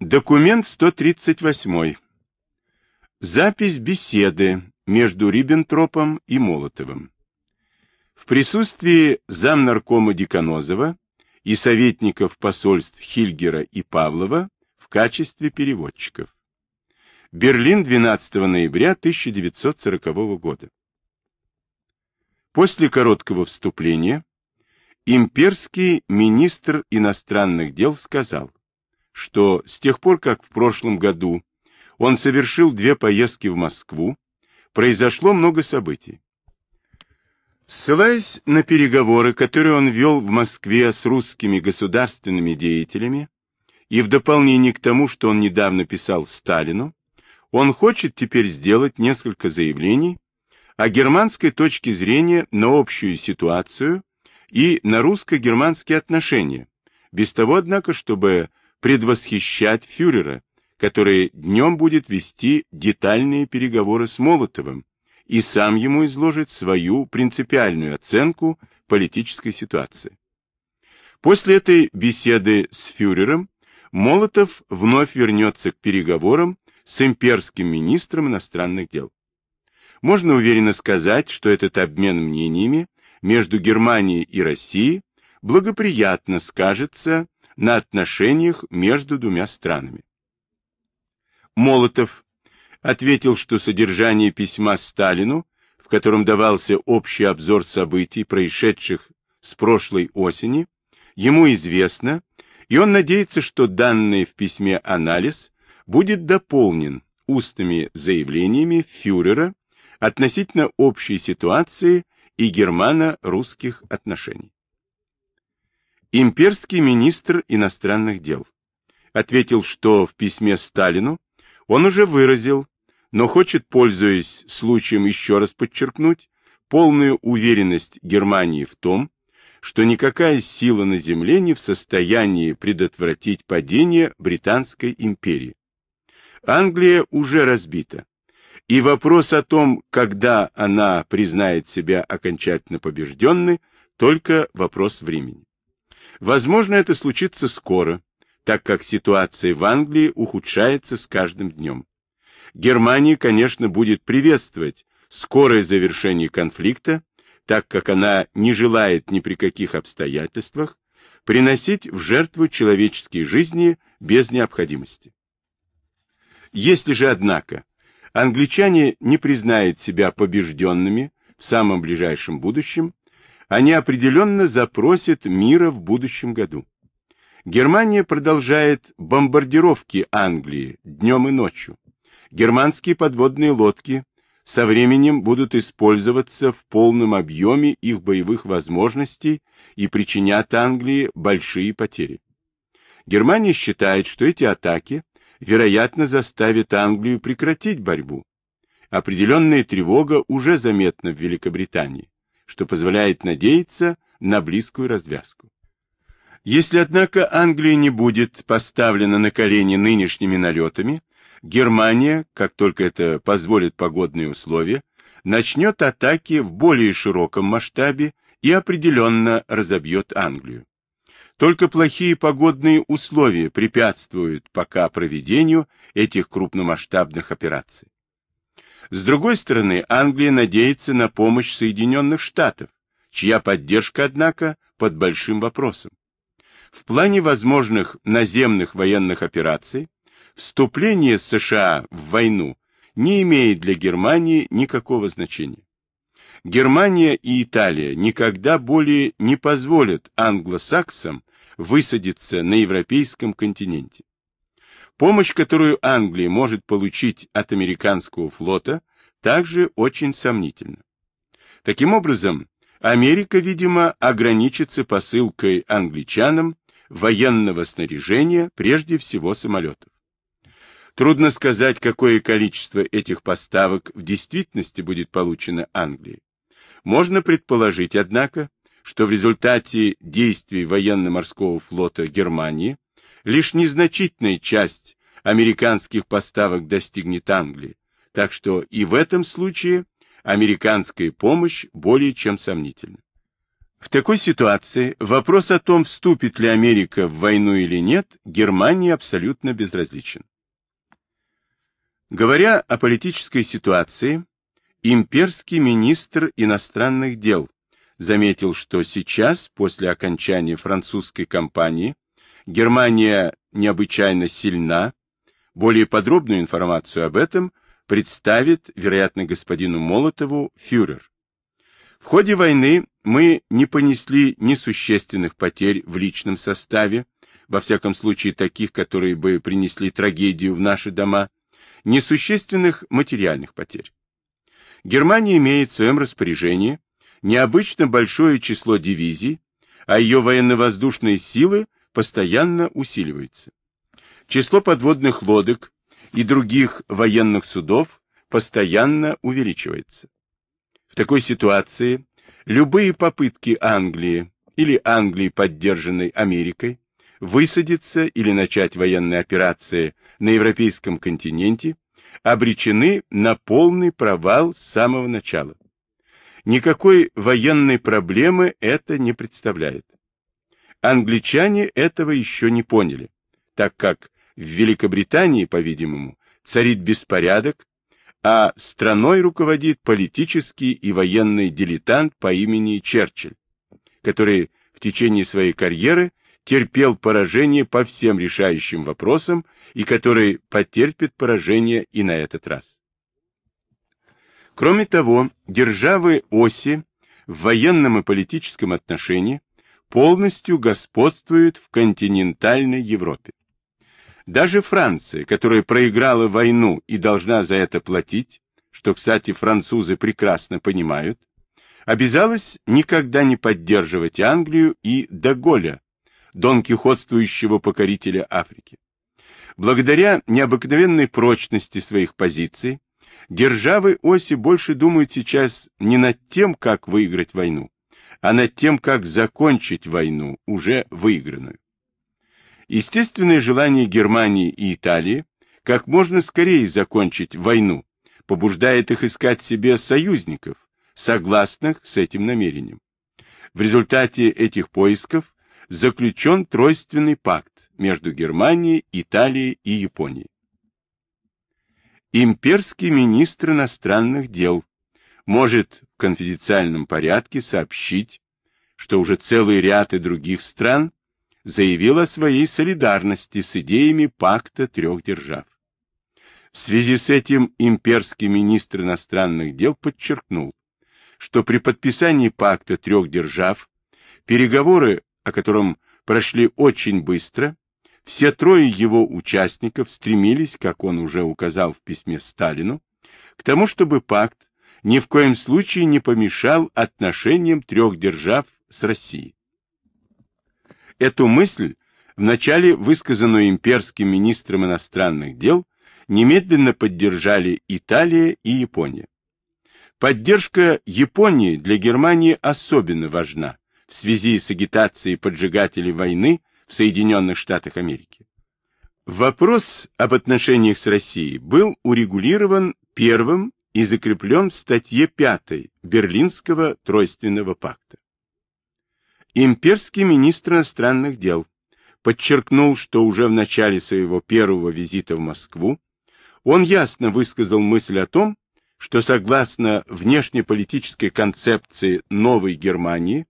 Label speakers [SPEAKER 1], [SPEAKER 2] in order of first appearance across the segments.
[SPEAKER 1] Документ 138. Запись беседы между Риббентропом и Молотовым. В присутствии замнаркома Деканозова и советников посольств Хильгера и Павлова в качестве переводчиков. Берлин, 12 ноября 1940 года. После короткого вступления имперский министр иностранных дел сказал, что с тех пор, как в прошлом году он совершил две поездки в Москву, произошло много событий. Ссылаясь на переговоры, которые он вел в Москве с русскими государственными деятелями, и в дополнение к тому, что он недавно писал Сталину, он хочет теперь сделать несколько заявлений о германской точке зрения на общую ситуацию и на русско-германские отношения, без того, однако, чтобы предвосхищать фюрера, который днем будет вести детальные переговоры с Молотовым и сам ему изложит свою принципиальную оценку политической ситуации. После этой беседы с фюрером Молотов вновь вернется к переговорам с имперским министром иностранных дел. Можно уверенно сказать, что этот обмен мнениями между Германией и Россией благоприятно скажется на отношениях между двумя странами. Молотов ответил, что содержание письма Сталину, в котором давался общий обзор событий, происшедших с прошлой осени, ему известно, и он надеется, что данный в письме анализ будет дополнен устными заявлениями фюрера относительно общей ситуации и германо-русских отношений. Имперский министр иностранных дел ответил, что в письме Сталину он уже выразил, но хочет, пользуясь случаем еще раз подчеркнуть, полную уверенность Германии в том, что никакая сила на земле не в состоянии предотвратить падение Британской империи. Англия уже разбита, и вопрос о том, когда она признает себя окончательно побежденной, только вопрос времени. Возможно, это случится скоро, так как ситуация в Англии ухудшается с каждым днем. Германия, конечно, будет приветствовать скорое завершение конфликта, так как она не желает ни при каких обстоятельствах приносить в жертву человеческие жизни без необходимости. Если же, однако, англичане не признают себя побежденными в самом ближайшем будущем, они определенно запросят мира в будущем году. Германия продолжает бомбардировки Англии днем и ночью. Германские подводные лодки со временем будут использоваться в полном объеме их боевых возможностей и причинят Англии большие потери. Германия считает, что эти атаки, вероятно, заставят Англию прекратить борьбу. Определенная тревога уже заметна в Великобритании что позволяет надеяться на близкую развязку. Если, однако, Англия не будет поставлена на колени нынешними налетами, Германия, как только это позволит погодные условия, начнет атаки в более широком масштабе и определенно разобьет Англию. Только плохие погодные условия препятствуют пока проведению этих крупномасштабных операций. С другой стороны, Англия надеется на помощь Соединенных Штатов, чья поддержка, однако, под большим вопросом. В плане возможных наземных военных операций вступление США в войну не имеет для Германии никакого значения. Германия и Италия никогда более не позволят англосаксам высадиться на европейском континенте. Помощь, которую Англия может получить от американского флота, также очень сомнительна. Таким образом, Америка, видимо, ограничится посылкой англичанам военного снаряжения, прежде всего самолетов. Трудно сказать, какое количество этих поставок в действительности будет получено Англией. Можно предположить, однако, что в результате действий военно-морского флота Германии лишь незначительная часть американских поставок достигнет Англии, так что и в этом случае американская помощь более чем сомнительна. В такой ситуации вопрос о том, вступит ли Америка в войну или нет, Германии абсолютно безразличен. Говоря о политической ситуации, имперский министр иностранных дел заметил, что сейчас, после окончания французской кампании, Германия необычайно сильна. Более подробную информацию об этом представит, вероятно, господину Молотову фюрер. В ходе войны мы не понесли ни существенных потерь в личном составе, во всяком случае таких, которые бы принесли трагедию в наши дома, ни существенных материальных потерь. Германия имеет в своем распоряжении необычно большое число дивизий, а ее военно-воздушные силы постоянно усиливаются. Число подводных лодок и других военных судов постоянно увеличивается. В такой ситуации любые попытки Англии или Англии, поддержанной Америкой, высадиться или начать военные операции на европейском континенте, обречены на полный провал с самого начала. Никакой военной проблемы это не представляет. Англичане этого еще не поняли, так как в Великобритании, по-видимому, царит беспорядок, а страной руководит политический и военный дилетант по имени Черчилль, который в течение своей карьеры терпел поражение по всем решающим вопросам и который потерпит поражение и на этот раз. Кроме того, державы оси в военном и политическом отношении полностью господствуют в континентальной Европе. Даже Франция, которая проиграла войну и должна за это платить, что, кстати, французы прекрасно понимают, обязалась никогда не поддерживать Англию и Даголя, донкихотствующего покорителя Африки. Благодаря необыкновенной прочности своих позиций, державы оси больше думают сейчас не над тем, как выиграть войну, а над тем, как закончить войну, уже выигранную. Естественное желание Германии и Италии как можно скорее закончить войну побуждает их искать себе союзников, согласных с этим намерением. В результате этих поисков заключен тройственный пакт между Германией, Италией и Японией. Имперский министр иностранных дел может в конфиденциальном порядке сообщить, что уже целый ряд и других стран заявил о своей солидарности с идеями пакта трех держав. В связи с этим имперский министр иностранных дел подчеркнул, что при подписании пакта трех держав переговоры, о котором прошли очень быстро, все трое его участников стремились, как он уже указал в письме Сталину, к тому, чтобы пакт ни в коем случае не помешал отношениям трех держав с Россией. Эту мысль, вначале высказанную имперским министром иностранных дел, немедленно поддержали Италия и Япония. Поддержка Японии для Германии особенно важна в связи с агитацией поджигателей войны в Соединенных Штатах Америки. Вопрос об отношениях с Россией был урегулирован первым и закреплен в статье 5 Берлинского тройственного пакта. Имперский министр иностранных дел подчеркнул, что уже в начале своего первого визита в Москву он ясно высказал мысль о том, что согласно внешнеполитической концепции новой Германии,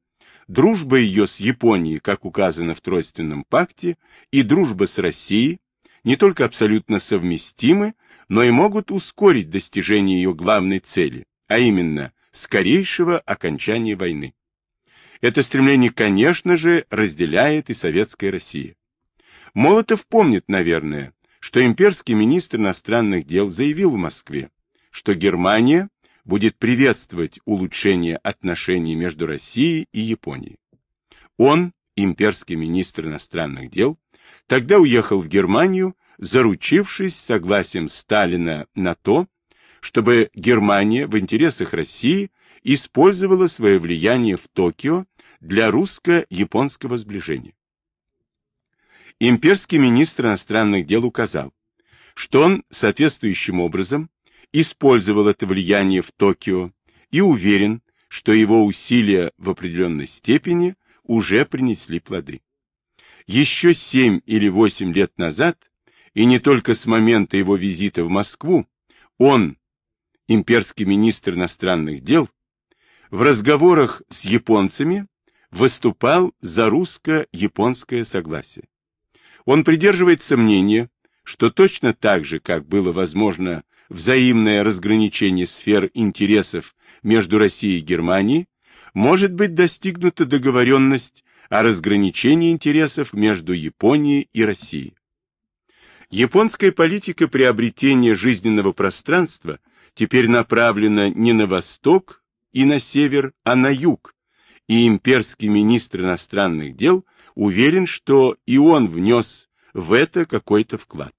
[SPEAKER 1] дружба ее с Японией, как указано в Тройственном пакте, и дружба с Россией не только абсолютно совместимы, но и могут ускорить достижение ее главной цели, а именно скорейшего окончания войны. Это стремление, конечно же, разделяет и советская Россия. Молотов помнит, наверное, что имперский министр иностранных дел заявил в Москве, что Германия будет приветствовать улучшение отношений между Россией и Японией. Он, имперский министр иностранных дел, тогда уехал в Германию, заручившись согласием Сталина на то, чтобы Германия в интересах России использовала свое влияние в Токио для русско-японского сближения. Имперский министр иностранных дел указал, что он соответствующим образом использовал это влияние в Токио и уверен, что его усилия в определенной степени уже принесли плоды. Еще семь или восемь лет назад, и не только с момента его визита в Москву, он, имперский министр иностранных дел, в разговорах с японцами выступал за русско-японское согласие. Он придерживается мнения, что точно так же, как было возможно взаимное разграничение сфер интересов между Россией и Германией, может быть достигнута договоренность о разграничении интересов между Японией и Россией. Японская политика приобретения жизненного пространства теперь направлена не на восток и на север, а на юг, и имперский министр иностранных дел уверен, что и он внес в это какой-то вклад.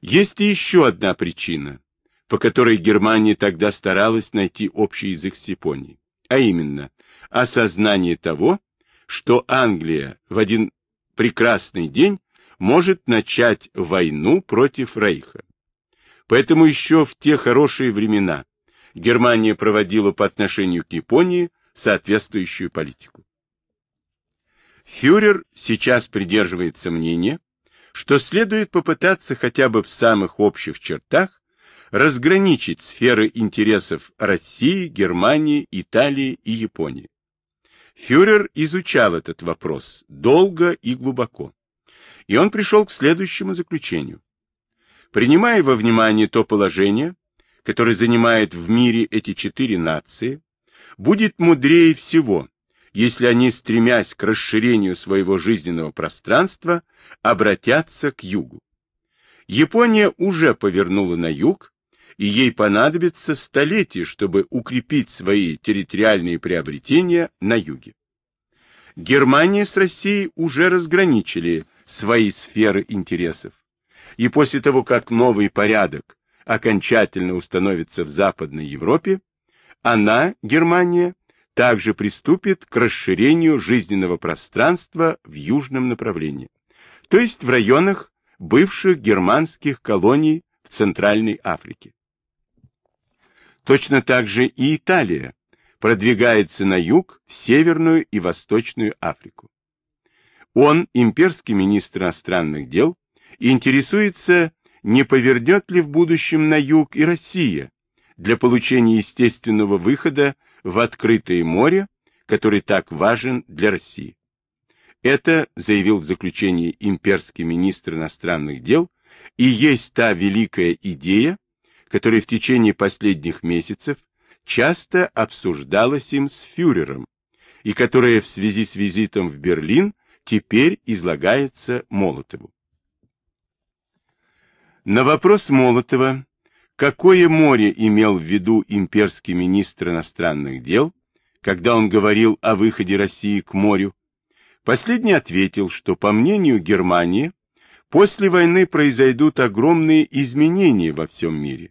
[SPEAKER 1] Есть и еще одна причина, по которой Германия тогда старалась найти общий язык с Японией, а именно осознание того, что Англия в один прекрасный день может начать войну против Рейха. Поэтому еще в те хорошие времена Германия проводила по отношению к Японии соответствующую политику. Фюрер сейчас придерживается мнения, что следует попытаться хотя бы в самых общих чертах разграничить сферы интересов России, Германии, Италии и Японии. Фюрер изучал этот вопрос долго и глубоко, и он пришел к следующему заключению. Принимая во внимание то положение, которое занимает в мире эти четыре нации, будет мудрее всего, если они, стремясь к расширению своего жизненного пространства, обратятся к югу. Япония уже повернула на юг, и ей понадобится столетие, чтобы укрепить свои территориальные приобретения на юге. Германия с Россией уже разграничили свои сферы интересов, и после того, как новый порядок окончательно установится в Западной Европе, она, Германия, также приступит к расширению жизненного пространства в южном направлении, то есть в районах бывших германских колоний в Центральной Африке. Точно так же и Италия продвигается на юг, в Северную и Восточную Африку. Он, имперский министр иностранных дел, интересуется, не повернет ли в будущем на юг и Россия для получения естественного выхода в открытое море, который так важен для России. Это, заявил в заключении имперский министр иностранных дел, и есть та великая идея, которая в течение последних месяцев часто обсуждалась им с фюрером, и которая в связи с визитом в Берлин теперь излагается Молотову. На вопрос Молотова, какое море имел в виду имперский министр иностранных дел, когда он говорил о выходе России к морю, последний ответил, что, по мнению Германии, после войны произойдут огромные изменения во всем мире.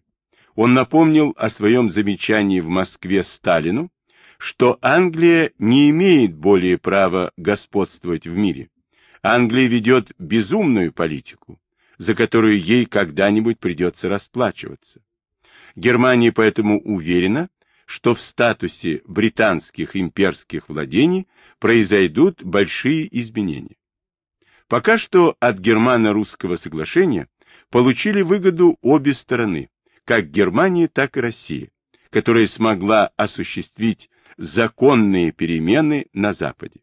[SPEAKER 1] Он напомнил о своем замечании в Москве Сталину, что Англия не имеет более права господствовать в мире. Англия ведет безумную политику, за которую ей когда-нибудь придется расплачиваться. Германия поэтому уверена, что в статусе британских имперских владений произойдут большие изменения. Пока что от германо-русского соглашения получили выгоду обе стороны, как Германия, так и Россия, которая смогла осуществить законные перемены на Западе.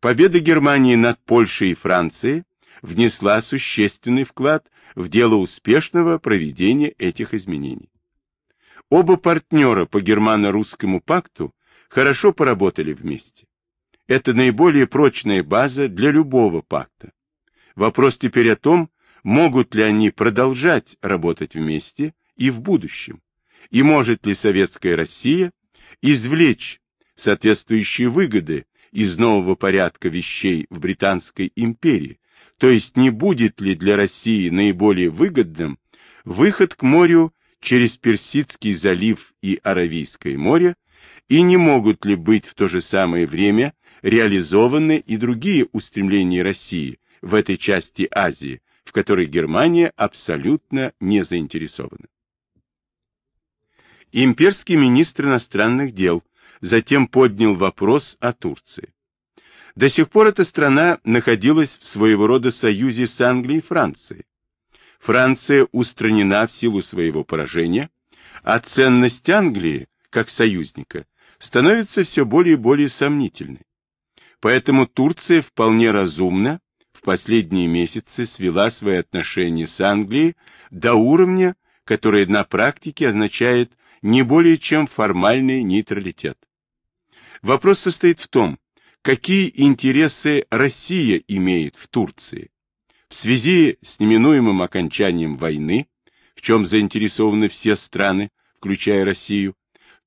[SPEAKER 1] Победа Германии над Польшей и Францией внесла существенный вклад в дело успешного проведения этих изменений. Оба партнера по германо-русскому пакту хорошо поработали вместе. Это наиболее прочная база для любого пакта. Вопрос теперь о том, могут ли они продолжать работать вместе и в будущем, и может ли советская Россия извлечь соответствующие выгоды из нового порядка вещей в Британской империи, то есть не будет ли для России наиболее выгодным выход к морю через Персидский залив и Аравийское море, и не могут ли быть в то же самое время реализованы и другие устремления России в этой части Азии, в которой Германия абсолютно не заинтересована. Имперский министр иностранных дел затем поднял вопрос о Турции. До сих пор эта страна находилась в своего рода союзе с Англией и Францией. Франция устранена в силу своего поражения, а ценность Англии, как союзника, становится все более и более сомнительной. Поэтому Турция вполне разумно в последние месяцы свела свои отношения с Англией до уровня, который на практике означает не более чем формальный нейтралитет. Вопрос состоит в том, какие интересы Россия имеет в Турции. В связи с неминуемым окончанием войны, в чем заинтересованы все страны, включая Россию,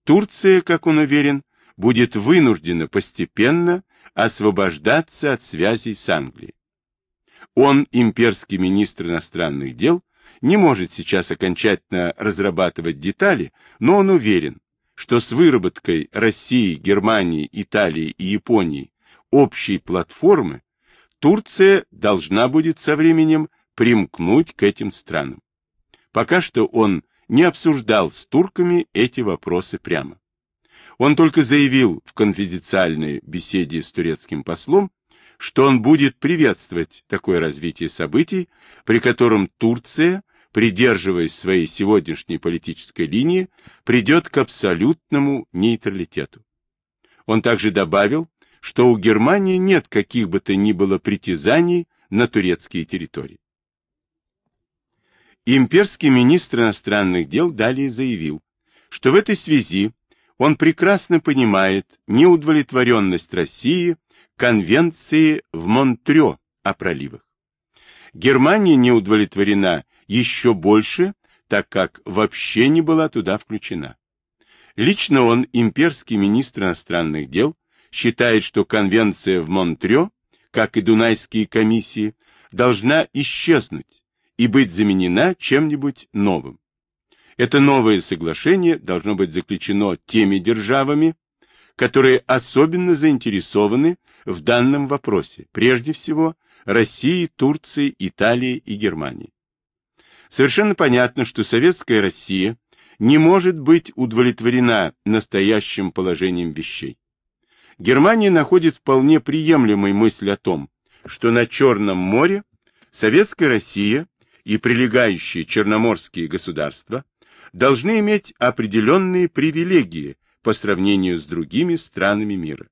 [SPEAKER 1] Турция, как он уверен, будет вынуждена постепенно освобождаться от связей с Англией. Он, имперский министр иностранных дел, не может сейчас окончательно разрабатывать детали, но он уверен, что с выработкой России, Германии, Италии и Японии общей платформы Турция должна будет со временем примкнуть к этим странам. Пока что он не обсуждал с турками эти вопросы прямо. Он только заявил в конфиденциальной беседе с турецким послом, что он будет приветствовать такое развитие событий, при котором Турция, придерживаясь своей сегодняшней политической линии, придет к абсолютному нейтралитету. Он также добавил, что у Германии нет каких бы то ни было притязаний на турецкие территории. Имперский министр иностранных дел далее заявил, что в этой связи он прекрасно понимает неудовлетворенность России конвенции в Монтрё о проливах. Германия не удовлетворена еще больше, так как вообще не была туда включена. Лично он, имперский министр иностранных дел, считает, что конвенция в Монтрё, как и Дунайские комиссии, должна исчезнуть и быть заменена чем-нибудь новым. Это новое соглашение должно быть заключено теми державами, которые особенно заинтересованы в данном вопросе, прежде всего Россией, Турцией, Италией и Германией. Совершенно понятно, что советская Россия не может быть удовлетворена настоящим положением вещей. Германия находит вполне приемлемой мысль о том, что на Черном море советская Россия и прилегающие черноморские государства должны иметь определенные привилегии по сравнению с другими странами мира.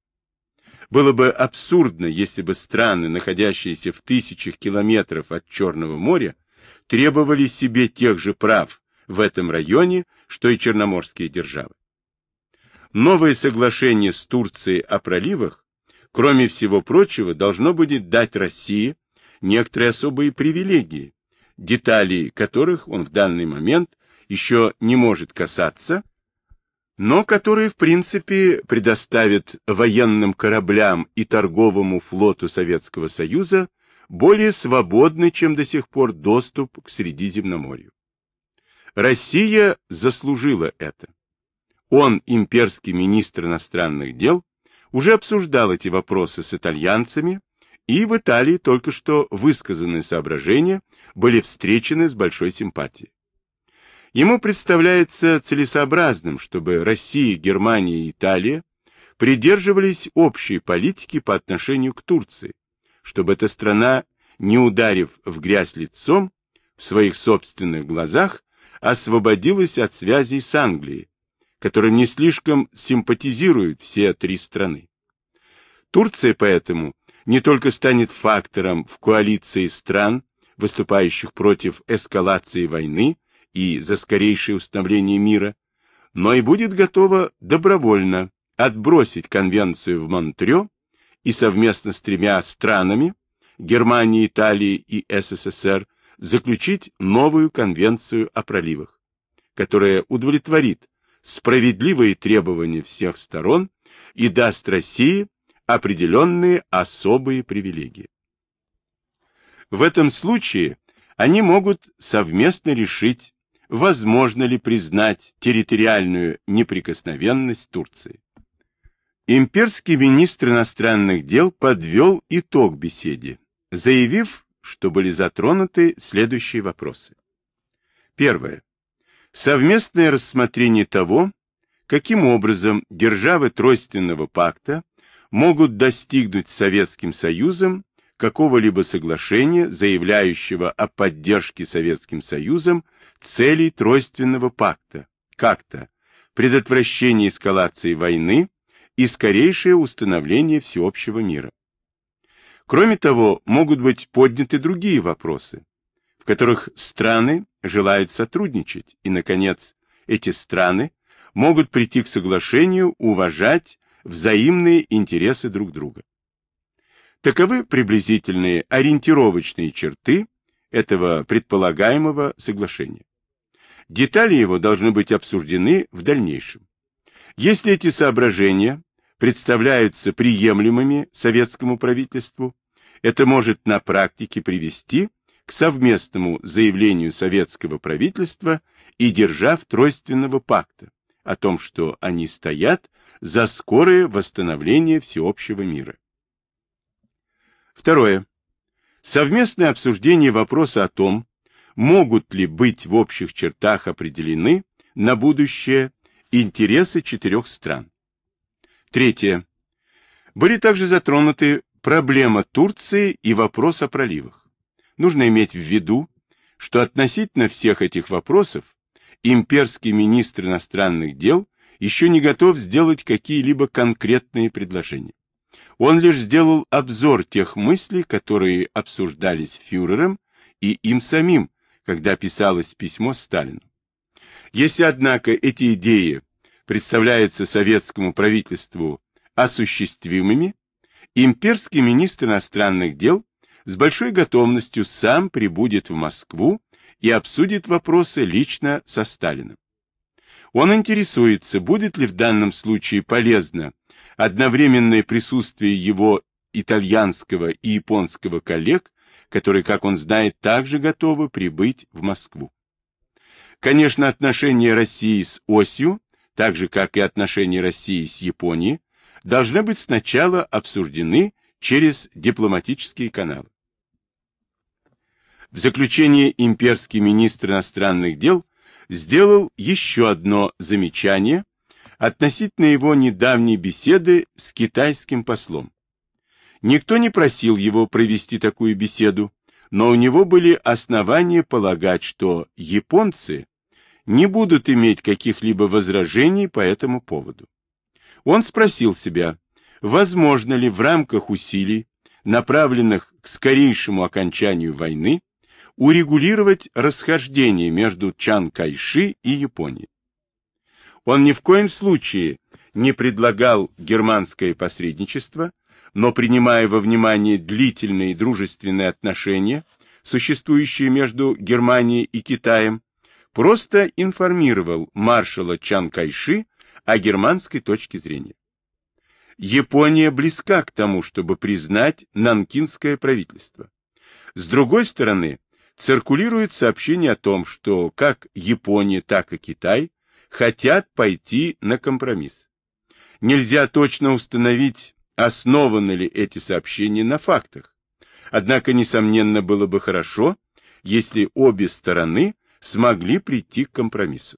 [SPEAKER 1] Было бы абсурдно, если бы страны, находящиеся в тысячах километров от Черного моря, требовали себе тех же прав в этом районе, что и черноморские державы. Новое соглашение с Турцией о проливах, кроме всего прочего, должно будет дать России некоторые особые привилегии, деталей которых он в данный момент еще не может касаться, но которые, в принципе, предоставят военным кораблям и торговому флоту Советского Союза более свободный, чем до сих пор, доступ к Средиземноморью. Россия заслужила это. Он, имперский министр иностранных дел, уже обсуждал эти вопросы с итальянцами, и в Италии только что высказанные соображения были встречены с большой симпатией. Ему представляется целесообразным, чтобы Россия, Германия и Италия придерживались общей политики по отношению к Турции, чтобы эта страна, не ударив в грязь лицом, в своих собственных глазах, освободилась от связей с Англией, которым не слишком симпатизируют все три страны. Турция поэтому не только станет фактором в коалиции стран, выступающих против эскалации войны, и за скорейшее установление мира, но и будет готова добровольно отбросить конвенцию в Монтрё и совместно с тремя странами Германией, Италией и СССР заключить новую конвенцию о проливах, которая удовлетворит справедливые требования всех сторон и даст России определенные особые привилегии. В этом случае они могут совместно решить возможно ли признать территориальную неприкосновенность Турции. Имперский министр иностранных дел подвел итог беседе, заявив, что были затронуты следующие вопросы. Первое. Совместное рассмотрение того, каким образом державы Тройственного пакта могут достигнуть Советским Союзом какого-либо соглашения, заявляющего о поддержке Советским Союзом целей Тройственного пакта, как-то предотвращение эскалации войны и скорейшее установление всеобщего мира. Кроме того, могут быть подняты другие вопросы, в которых страны желают сотрудничать, и, наконец, эти страны могут прийти к соглашению уважать взаимные интересы друг друга. Таковы приблизительные ориентировочные черты этого предполагаемого соглашения. Детали его должны быть обсуждены в дальнейшем. Если эти соображения представляются приемлемыми советскому правительству, это может на практике привести к совместному заявлению советского правительства и держав Тройственного пакта о том, что они стоят за скорое восстановление всеобщего мира. Второе. Совместное обсуждение вопроса о том, могут ли быть в общих чертах определены на будущее интересы четырех стран. Третье. Были также затронуты проблема Турции и вопрос о проливах. Нужно иметь в виду, что относительно всех этих вопросов имперский министр иностранных дел еще не готов сделать какие-либо конкретные предложения. Он лишь сделал обзор тех мыслей, которые обсуждались фюрером и им самим, когда писалось письмо Сталину. Если, однако, эти идеи представляются советскому правительству осуществимыми, имперский министр иностранных дел с большой готовностью сам прибудет в Москву и обсудит вопросы лично со Сталиным. Он интересуется, будет ли в данном случае полезно одновременное присутствие его итальянского и японского коллег, которые, как он знает, также готовы прибыть в Москву. Конечно, отношения России с осью, так же как и отношения России с Японией, должны быть сначала обсуждены через дипломатические каналы. В заключение имперский министр иностранных дел сделал еще одно замечание относительно его недавней беседы с китайским послом. Никто не просил его провести такую беседу, но у него были основания полагать, что японцы не будут иметь каких-либо возражений по этому поводу. Он спросил себя, возможно ли в рамках усилий, направленных к скорейшему окончанию войны, урегулировать расхождение между Чан Кайши и Японией. Он ни в коем случае не предлагал германское посредничество, но принимая во внимание длительные дружественные отношения, существующие между Германией и Китаем, просто информировал маршала Чан Кайши о германской точке зрения. Япония близка к тому, чтобы признать нанкинское правительство. С другой стороны, циркулирует сообщение о том, что как Япония, так и Китай хотят пойти на компромисс. Нельзя точно установить, основаны ли эти сообщения на фактах. Однако, несомненно, было бы хорошо, если обе стороны смогли прийти к компромиссу.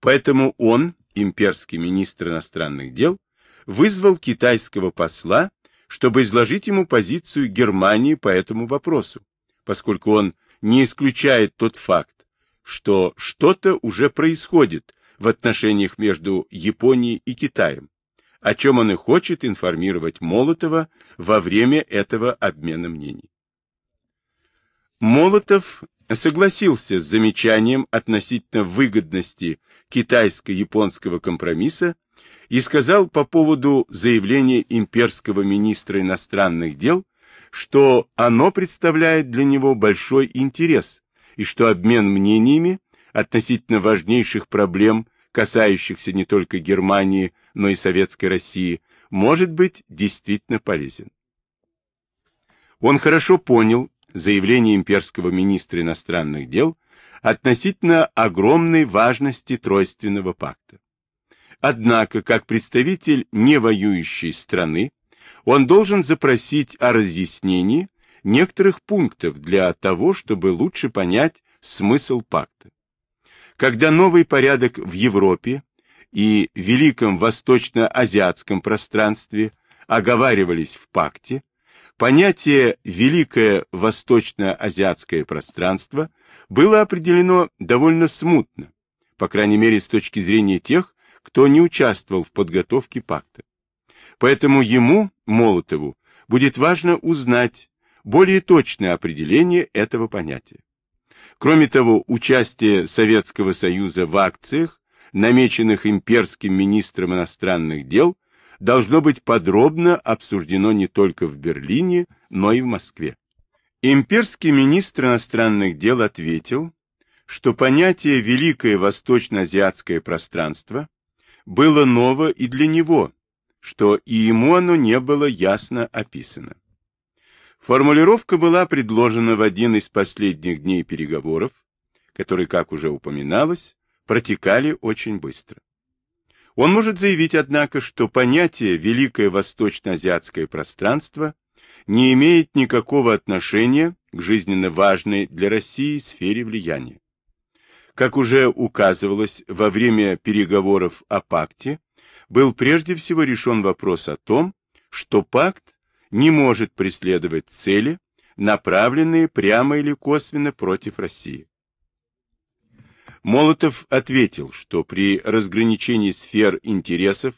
[SPEAKER 1] Поэтому он, имперский министр иностранных дел, вызвал китайского посла, чтобы изложить ему позицию Германии по этому вопросу, поскольку он не исключает тот факт, что что-то уже происходит в отношениях между Японией и Китаем, о чем он и хочет информировать Молотова во время этого обмена мнений. Молотов согласился с замечанием относительно выгодности китайско-японского компромисса и сказал по поводу заявления имперского министра иностранных дел что оно представляет для него большой интерес и что обмен мнениями относительно важнейших проблем, касающихся не только Германии, но и Советской России, может быть действительно полезен. Он хорошо понял заявление имперского министра иностранных дел относительно огромной важности Тройственного пакта. Однако, как представитель невоюющей страны, он должен запросить о разъяснении некоторых пунктов для того, чтобы лучше понять смысл пакта. Когда новый порядок в Европе и Великом Восточно-Азиатском пространстве оговаривались в пакте, понятие «Великое Восточно-Азиатское пространство» было определено довольно смутно, по крайней мере с точки зрения тех, кто не участвовал в подготовке пакта. Поэтому ему, Молотову, будет важно узнать более точное определение этого понятия. Кроме того, участие Советского Союза в акциях, намеченных имперским министром иностранных дел, должно быть подробно обсуждено не только в Берлине, но и в Москве. Имперский министр иностранных дел ответил, что понятие «Великое Восточно-Азиатское пространство» было ново и для него, что и ему оно не было ясно описано. Формулировка была предложена в один из последних дней переговоров, которые, как уже упоминалось, протекали очень быстро. Он может заявить, однако, что понятие «Великое Восточно-Азиатское пространство» не имеет никакого отношения к жизненно важной для России сфере влияния. Как уже указывалось во время переговоров о пакте, был прежде всего решен вопрос о том, что пакт не может преследовать цели, направленные прямо или косвенно против России. Молотов ответил, что при разграничении сфер интересов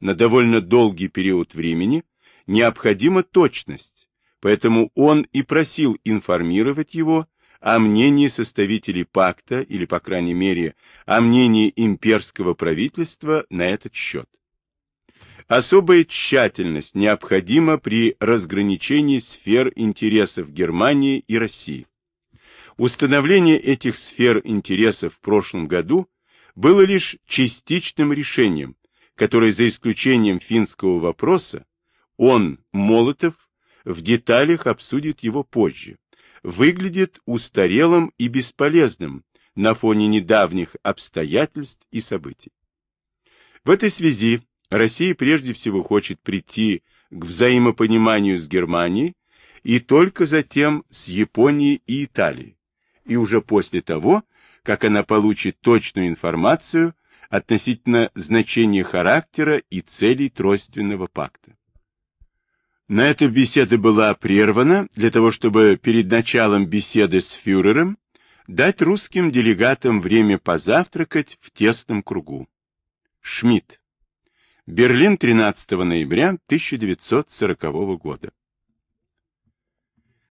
[SPEAKER 1] на довольно долгий период времени необходима точность, поэтому он и просил информировать его о мнении составителей пакта или, по крайней мере, о мнении имперского правительства на этот счет. Особая тщательность необходима при разграничении сфер интересов Германии и России. Установление этих сфер интересов в прошлом году было лишь частичным решением, которое за исключением финского вопроса он, Молотов, в деталях обсудит его позже, выглядит устарелым и бесполезным на фоне недавних обстоятельств и событий. В этой связи Россия прежде всего хочет прийти к взаимопониманию с Германией и только затем с Японией и Италией, и уже после того, как она получит точную информацию относительно значения характера и целей Тройственного пакта. На эта беседа была прервана для того, чтобы перед началом беседы с фюрером дать русским делегатам время позавтракать в тесном кругу. Шмидт Берлин 13 ноября 1940 года.